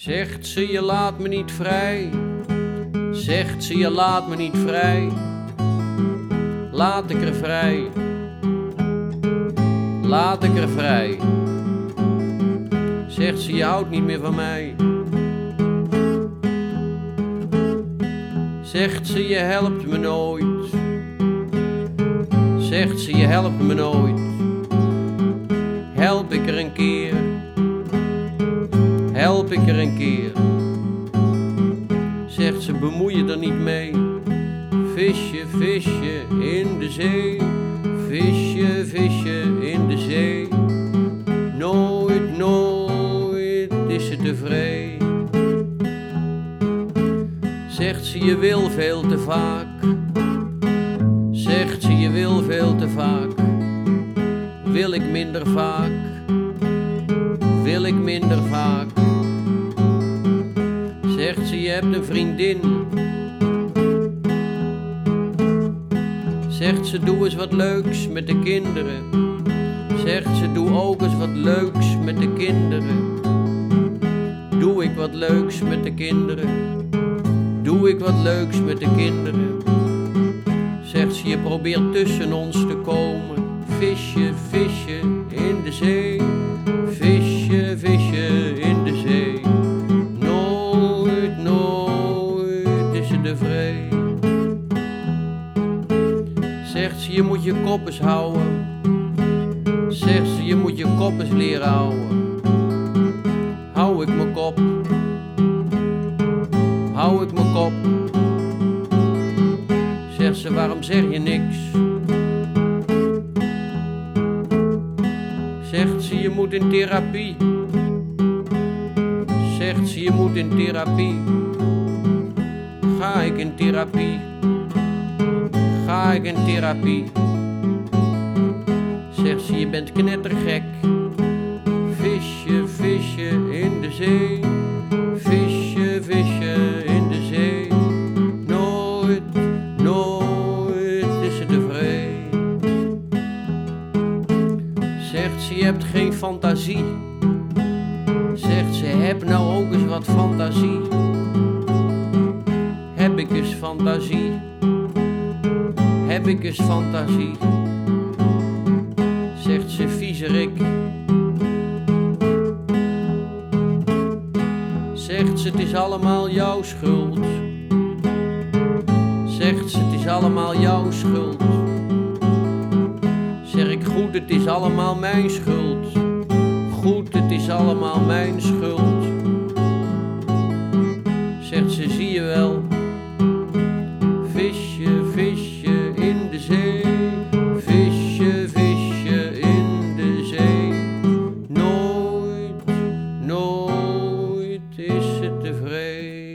Zegt ze je laat me niet vrij, zegt ze je laat me niet vrij, laat ik er vrij, laat ik er vrij. Zegt ze je houdt niet meer van mij, zegt ze je helpt me nooit, zegt ze je helpt me nooit, help ik er een keer. er Zegt ze, bemoei je er niet mee. Visje, visje in de zee. Visje, visje in de zee. Nooit, nooit is ze tevreden. Zegt ze, je wil veel te vaak. Zegt ze, je wil veel te vaak. Wil ik minder vaak? Wil ik minder vaak? Je hebt een vriendin. Zegt ze, doe eens wat leuks met de kinderen. Zegt ze, doe ook eens wat leuks met de kinderen. Doe ik wat leuks met de kinderen. Doe ik wat leuks met de kinderen. Zegt ze, je probeert tussen ons te komen. Visje, visje in de zee. Ze, je moet je kop eens houden. Zegt ze, je moet je kop eens leren houden. Hou ik mijn kop. Hou ik mijn kop. Zegt ze, waarom zeg je niks? Zegt ze, je moet in therapie. Zegt ze, je moet in therapie. Ga ik in therapie? Ga ik in therapie? Zegt ze, je bent knettergek. Visje, visje in de zee. Visje, visje in de zee. Nooit, nooit is ze tevreden. Zegt ze, je hebt geen fantasie. Zegt ze, heb nou ook eens wat fantasie. Heb ik eens fantasie. Heb ik eens fantasie. Zegt ze, viezerik. Zegt ze, het is allemaal jouw schuld. Zegt ze, het is allemaal jouw schuld. Zeg ik goed, het is allemaal mijn schuld. Goed, het is allemaal mijn schuld. Euh, vrai.